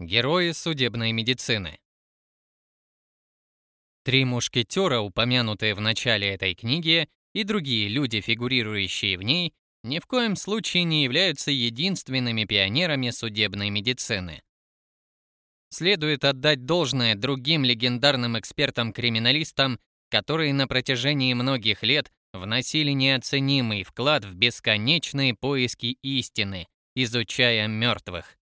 Герои судебной медицины. Три мушкетера, упомянутые в начале этой книги, и другие люди, фигурирующие в ней, ни в коем случае не являются единственными пионерами судебной медицины. Следует отдать должное другим легендарным экспертам-криминалистам, которые на протяжении многих лет вносили неоценимый вклад в бесконечные поиски истины, изучая мертвых.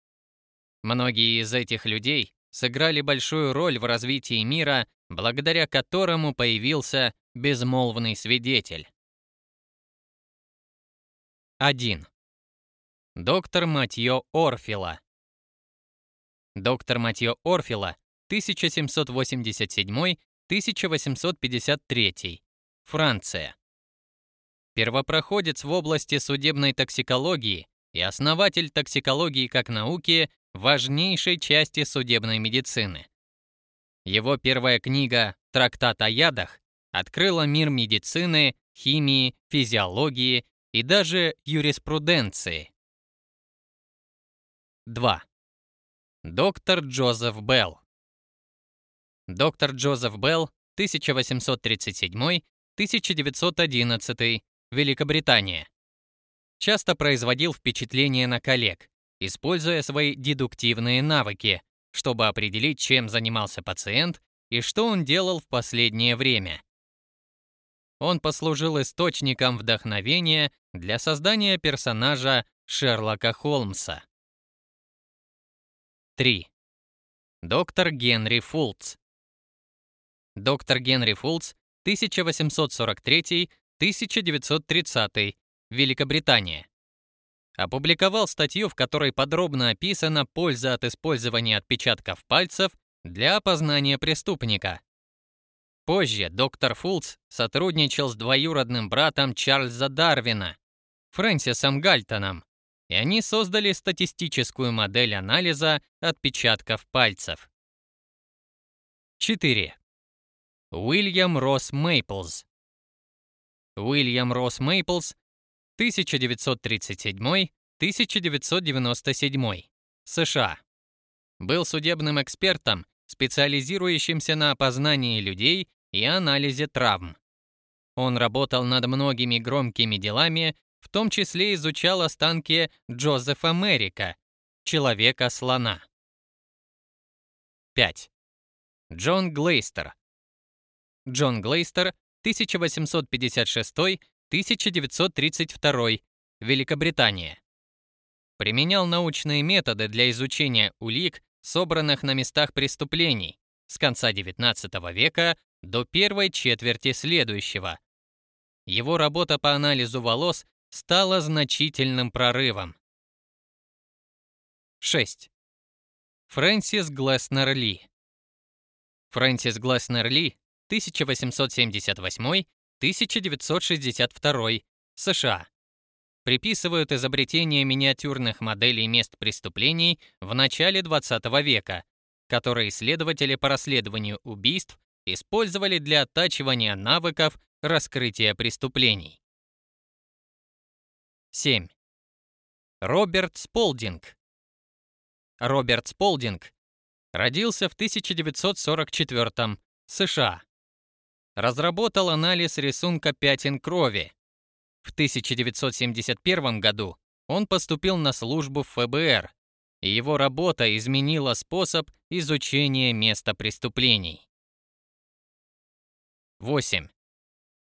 Многие из этих людей сыграли большую роль в развитии мира, благодаря которому появился безмолвный свидетель. 1. Доктор Матьё Орфила. Доктор Матьё Орфила 1787-1853. Франция. Первопроходец в области судебной токсикологии и основатель токсикологии как науки важнейшей части судебной медицины. Его первая книга «Трактат о ядах» открыла мир медицины, химии, физиологии и даже юриспруденции. 2. Доктор Джозеф Белл. Доктор Джозеф Белл 1837-1911, Великобритания. Часто производил впечатление на коллег, используя свои дедуктивные навыки, чтобы определить, чем занимался пациент и что он делал в последнее время. Он послужил источником вдохновения для создания персонажа Шерлока Холмса. 3. Доктор Генри Фулц. Доктор Генри Фулц 1843-1930, Великобритания. Опубликовал статью, в которой подробно описана польза от использования отпечатков пальцев для опознания преступника. Позже доктор Фулц сотрудничал с двоюродным братом Чарльза Дарвина, Фрэнсисом Гальтоном, и они создали статистическую модель анализа отпечатков пальцев. 4. Уильям Росс Мейплз. Уильям Росс Мейплз 1937-1997, США. Был судебным экспертом, специализирующимся на опознании людей и анализе травм. Он работал над многими громкими делами, в том числе изучал останки Джозефа Мерика, человека-слона. 5. Джон Глейстер. Джон Глейстер, 1856 1932. Великобритания. Применял научные методы для изучения улик, собранных на местах преступлений с конца XIX века до первой четверти следующего. Его работа по анализу волос стала значительным прорывом. 6. Фрэнсис Глеснер Ли. Фрэнсис Глеснер Ли, 1878 1962. США. Приписывают изобретение миниатюрных моделей мест преступлений в начале 20 века, которые исследователи по расследованию убийств использовали для оттачивания навыков раскрытия преступлений. 7. Роберт Сполдинг. Роберт Сполдинг родился в 1944 США разработал анализ рисунка пятен крови. В 1971 году он поступил на службу в ФБР, и его работа изменила способ изучения места преступлений. 8.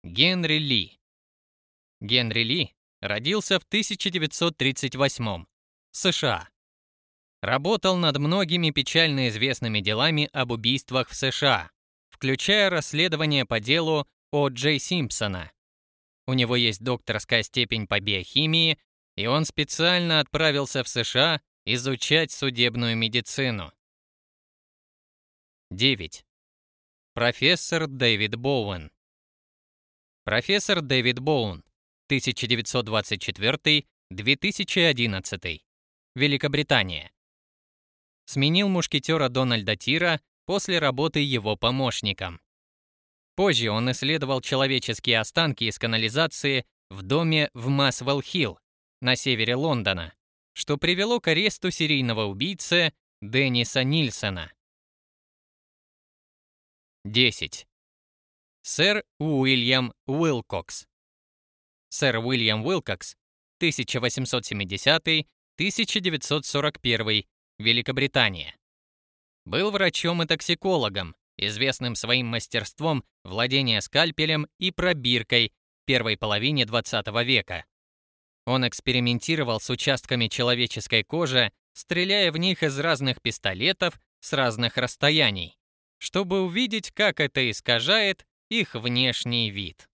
Генри Ли. Генри Ли родился в 1938 США. Работал над многими печально известными делами об убийствах в США включая расследование по делу О. Джей Симпсона. У него есть докторская степень по биохимии, и он специально отправился в США изучать судебную медицину. 9. Профессор Дэвид Боуэн. Профессор Дэвид Боуэн, 1924-2011. Великобритания. Сменил мушкетера Дональда Тира после работы его помощником. Позже он исследовал человеческие останки из канализации в доме в Масвелл-Хилл на севере Лондона, что привело к аресту серийного убийцы Денниса Нильсона. 10. Сэр Уильям Уилкокс. Сэр Уильям Уилкокс 1870-1941, Великобритания. Был врачом и токсикологом, известным своим мастерством владения скальпелем и пробиркой в первой половине 20 века. Он экспериментировал с участками человеческой кожи, стреляя в них из разных пистолетов с разных расстояний, чтобы увидеть, как это искажает их внешний вид.